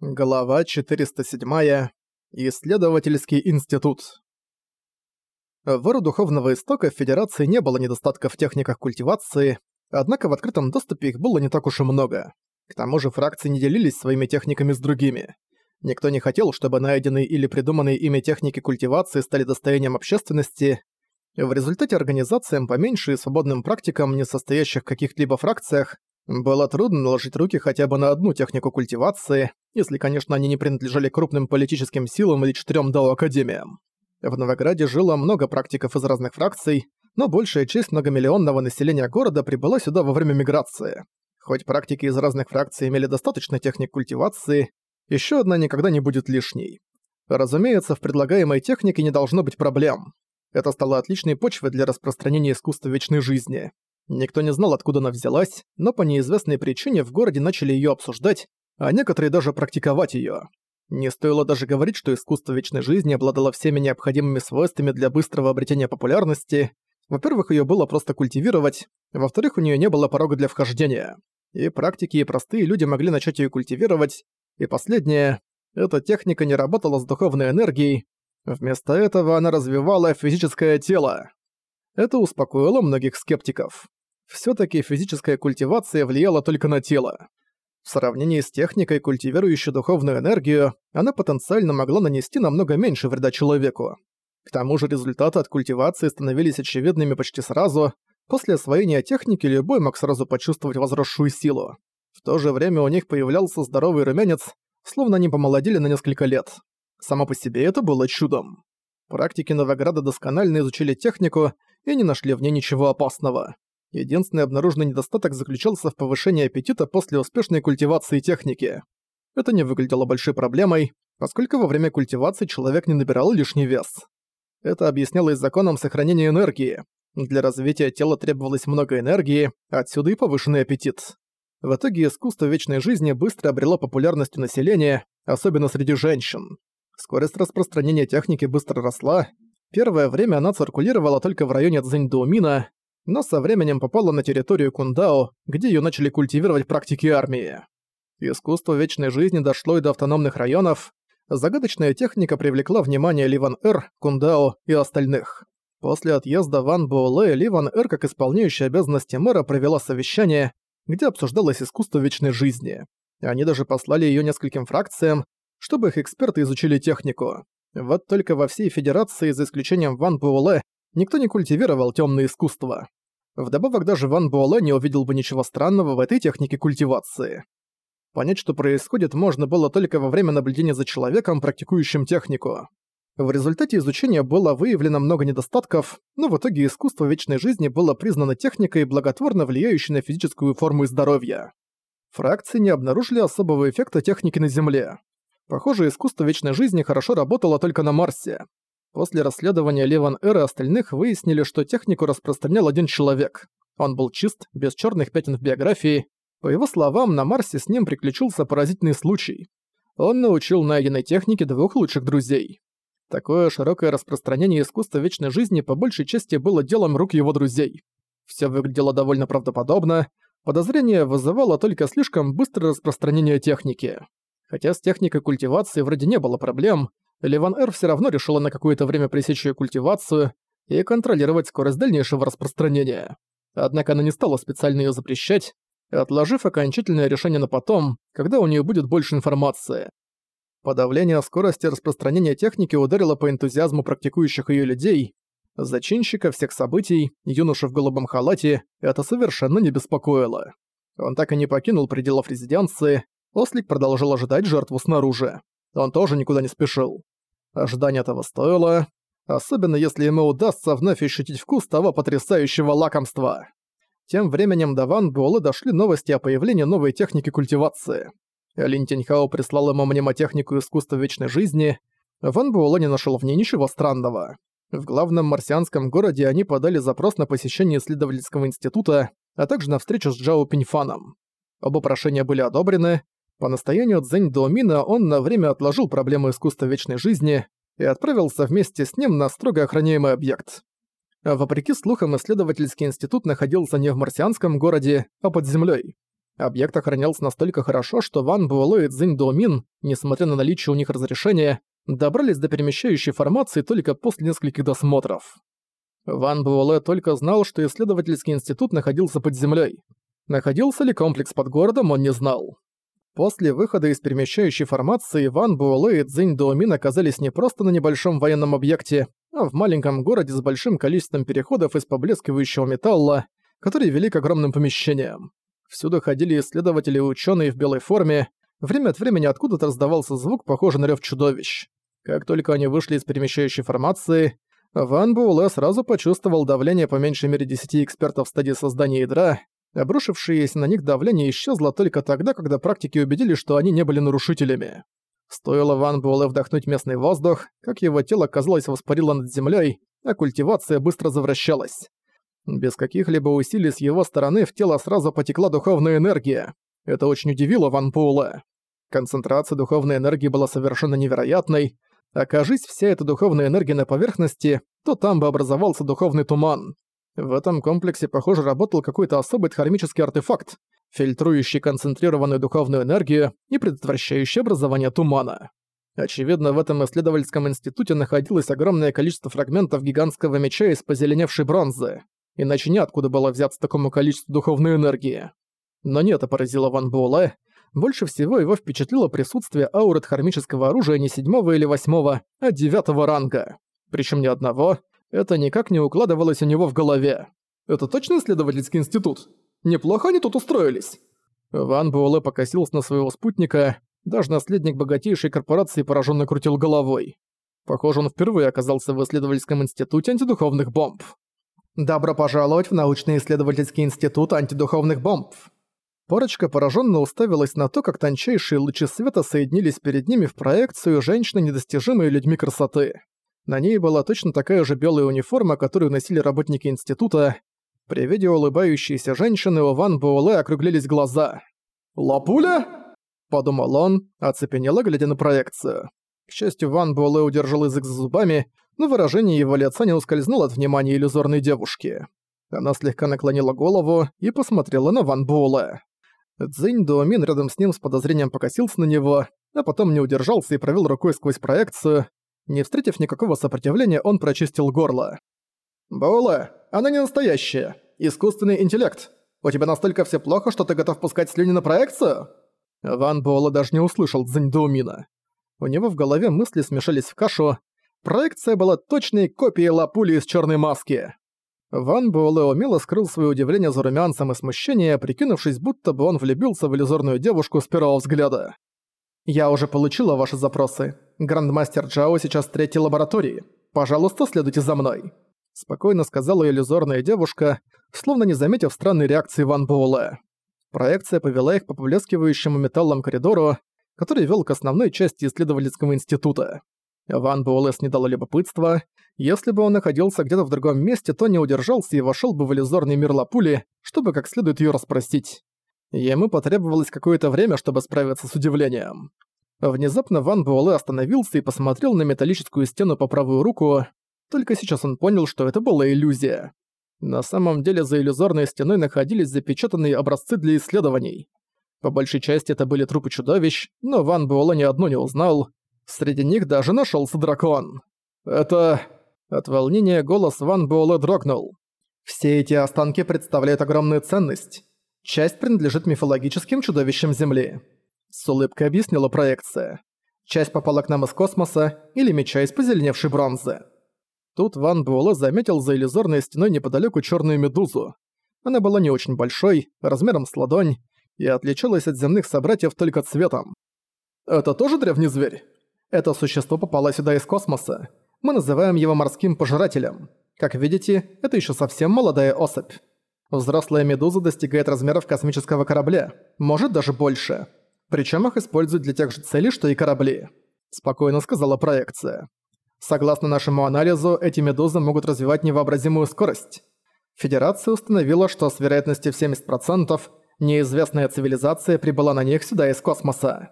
Глава 407. Исследовательский институт. Вору Духовного Истока в Федерации не было недостатков в техниках культивации, однако в открытом доступе их было не так уж и много. К тому же фракции не делились своими техниками с другими. Никто не хотел, чтобы найденные или придуманные ими техники культивации стали достоянием общественности. В результате организациям поменьше и свободным практикам, не состоящих в каких-либо фракциях, было трудно наложить руки хотя бы на одну технику культивации, если, конечно, они не принадлежали крупным политическим силам или четырем дао-академиям. В Новограде жило много практиков из разных фракций, но большая часть многомиллионного населения города прибыла сюда во время миграции. Хоть практики из разных фракций имели достаточно техник культивации, еще одна никогда не будет лишней. Разумеется, в предлагаемой технике не должно быть проблем. Это стало отличной почвой для распространения искусства вечной жизни. Никто не знал, откуда она взялась, но по неизвестной причине в городе начали её обсуждать, а некоторые даже практиковать её. Не стоило даже говорить, что искусство вечной жизни обладало всеми необходимыми свойствами для быстрого обретения популярности. Во-первых, её было просто культивировать, во-вторых, у неё не было порога для вхождения. И практики, и простые люди могли начать её культивировать. И последнее, эта техника не работала с духовной энергией, вместо этого она развивала физическое тело. Это успокоило многих скептиков все таки физическая культивация влияла только на тело. В сравнении с техникой, культивирующей духовную энергию, она потенциально могла нанести намного меньше вреда человеку. К тому же результаты от культивации становились очевидными почти сразу. После освоения техники любой мог сразу почувствовать возросшую силу. В то же время у них появлялся здоровый румянец, словно они помолодели на несколько лет. Само по себе это было чудом. Практики Новограда досконально изучили технику и не нашли в ней ничего опасного. Единственный обнаруженный недостаток заключался в повышении аппетита после успешной культивации техники. Это не выглядело большой проблемой, поскольку во время культивации человек не набирал лишний вес. Это объяснялось законом сохранения энергии. Для развития тела требовалось много энергии, отсюда и повышенный аппетит. В итоге искусство вечной жизни быстро обрело популярность у населения, особенно среди женщин. Скорость распространения техники быстро росла. Первое время она циркулировала только в районе Цзиньдоумина, но со временем попала на территорию Кундао, где ее начали культивировать практики армии. Искусство вечной жизни дошло и до автономных районов. Загадочная техника привлекла внимание Ливан-Эр, Кундао и остальных. После отъезда Ван Буэлэ Ливан-Эр, как исполняющая обязанности мэра, провела совещание, где обсуждалось искусство вечной жизни. Они даже послали ее нескольким фракциям, чтобы их эксперты изучили технику. Вот только во всей Федерации, за исключением Ван Буэлэ, никто не культивировал темное искусство. Вдобавок даже Ван Буэлэ не увидел бы ничего странного в этой технике культивации. Понять, что происходит, можно было только во время наблюдения за человеком, практикующим технику. В результате изучения было выявлено много недостатков, но в итоге искусство вечной жизни было признано техникой, благотворно влияющей на физическую форму и здоровье. Фракции не обнаружили особого эффекта техники на Земле. Похоже, искусство вечной жизни хорошо работало только на Марсе. После расследования Леван Эра остальных выяснили, что технику распространял один человек. Он был чист, без черных пятен в биографии. По его словам, на Марсе с ним приключился поразительный случай. Он научил найденной технике двух лучших друзей. Такое широкое распространение искусства вечной жизни по большей части было делом рук его друзей. Все выглядело довольно правдоподобно, подозрение вызывало только слишком быстрое распространение техники. Хотя с техникой культивации вроде не было проблем, Ливан Эр все равно решила на какое-то время пресечь ее культивацию и контролировать скорость дальнейшего распространения. Однако она не стала специально ее запрещать, отложив окончательное решение на потом, когда у нее будет больше информации. Подавление скорости распространения техники ударило по энтузиазму практикующих ее людей. Зачинщика всех событий, юноша в голубом халате, это совершенно не беспокоило. Он так и не покинул пределов резиденции, Ослик продолжал ожидать жертву снаружи. Он тоже никуда не спешил. Ожидание этого стоило, особенно если ему удастся вновь ощутить вкус того потрясающего лакомства. Тем временем до Ван Буэлэ дошли новости о появлении новой техники культивации. Лин Тиньхао прислал ему мнемотехнику искусства вечной жизни. Ван Буэлэ не нашел в ней ничего странного. В главном марсианском городе они подали запрос на посещение исследовательского института, а также на встречу с Джао Пиньфаном. Оба прошения были одобрены, по настоянию Цзэнь Доумина он на время отложил проблему искусства вечной жизни и отправился вместе с ним на строго охраняемый объект. Вопреки слухам, исследовательский институт находился не в марсианском городе, а под землей. Объект охранялся настолько хорошо, что Ван Буэлэ и Цзинь Доумин несмотря на наличие у них разрешения, добрались до перемещающей формации только после нескольких досмотров. Ван Буэлэ только знал, что исследовательский институт находился под землей. Находился ли комплекс под городом, он не знал. После выхода из перемещающей формации Ван Буэлэ и Цзинь Доумин оказались не просто на небольшом военном объекте, а в маленьком городе с большим количеством переходов из поблескивающего металла, которые вели к огромным помещениям. Всюду ходили исследователи и ученые в белой форме, время от времени откуда-то раздавался звук, похожий на рев чудовищ. Как только они вышли из перемещающей формации, Ван Буэлэ сразу почувствовал давление по меньшей мере 10 экспертов в стадии создания ядра, Обрушившееся на них давление исчезло только тогда, когда практики убедились, что они не были нарушителями. Стоило Ван Буэлэ вдохнуть местный воздух, как его тело, казалось, воспарило над землей, а культивация быстро завращалась. Без каких-либо усилий с его стороны в тело сразу потекла духовная энергия. Это очень удивило Ван Буэлэ. Концентрация духовной энергии была совершенно невероятной. Окажись вся эта духовная энергия на поверхности, то там бы образовался духовный туман. В этом комплексе, похоже, работал какой-то особый дхармический артефакт, фильтрующий концентрированную духовную энергию и предотвращающий образование тумана. Очевидно, в этом исследовательском институте находилось огромное количество фрагментов гигантского меча из позеленевшей бронзы, иначе неоткуда было взяться такому количеству духовной энергии. Но не это поразило Ван Буэлэ, больше всего его впечатлило присутствие ауры дхармического оружия не седьмого или восьмого, а девятого ранга. Причем не одного, это никак не укладывалось у него в голове. «Это точно исследовательский институт? Неплохо они тут устроились?» Ван Буэлэ покосился на своего спутника, даже наследник богатейшей корпорации пораженно крутил головой. Похоже, он впервые оказался в исследовательском институте антидуховных бомб. «Добро пожаловать в научно-исследовательский институт антидуховных бомб!» Парочка пораженно уставилась на то, как тончайшие лучи света соединились перед ними в проекцию женщины, недостижимой людьми красоты. На ней была точно такая же белая униформа, которую носили работники института. При виде улыбающейся женщины у Ван Буэлэ округлились глаза. «Лапуля?» – подумал он, оцепенело глядя на проекцию. К счастью, Ван Буэлэ удержал язык за зубами, но выражение его лица не ускользнуло от внимания иллюзорной девушки. Она слегка наклонила голову и посмотрела на Ван Буэлэ. Цзинь Дуомин рядом с ним с подозрением покосился на него, а потом не удержался и провел рукой сквозь проекцию, не встретив никакого сопротивления, он прочистил горло. «Баула, она не настоящая. Искусственный интеллект. У тебя настолько все плохо, что ты готов пускать слюни на проекцию?» Ван Буэлла даже не услышал Цзиньдоумина. У него в голове мысли смешались в кашу. Проекция была точной копией лапули из черной маски. Ван Буэлэ умело скрыл свое удивление за румянцем и смущение, прикинувшись, будто бы он влюбился в иллюзорную девушку с первого взгляда. «Я уже получила ваши запросы. Грандмастер Джао сейчас в третьей лаборатории. Пожалуйста, следуйте за мной», — спокойно сказала иллюзорная девушка, словно не заметив странной реакции Ван Буэлэ. Проекция повела их по поблескивающему металлом коридору, который вел к основной части исследовательского института. Ван Буэлэ снедало любопытство. Если бы он находился где-то в другом месте, то не удержался и вошел бы в иллюзорный мир Лапули, чтобы как следует ее расспросить. Ему потребовалось какое-то время, чтобы справиться с удивлением. Внезапно Ван Буэлэ остановился и посмотрел на металлическую стену по правую руку. Только сейчас он понял, что это была иллюзия. На самом деле за иллюзорной стеной находились запечатанные образцы для исследований. По большей части это были трупы чудовищ, но Ван Буэлэ ни одну не узнал. Среди них даже нашелся дракон. Это... От волнения голос Ван Буэлэ дрогнул. Все эти останки представляют огромную ценность. Часть принадлежит мифологическим чудовищам Земли. С улыбкой объяснила проекция. Часть попала к нам из космоса или меча из позеленевшей бронзы. Тут Ван Буэлэ заметил за иллюзорной стеной неподалеку черную медузу. Она была не очень большой, размером с ладонь, и отличалась от земных собратьев только цветом. «Это тоже древний зверь?» «Это существо попало сюда из космоса. Мы называем его морским пожирателем. Как видите, это еще совсем молодая особь. Взрослая медуза достигает размеров космического корабля, может даже больше. Причем их используют для тех же целей, что и корабли. Спокойно сказала проекция. Согласно нашему анализу, эти медузы могут развивать невообразимую скорость. Федерация установила, что с вероятностью в 70% неизвестная цивилизация прибыла на них сюда из космоса.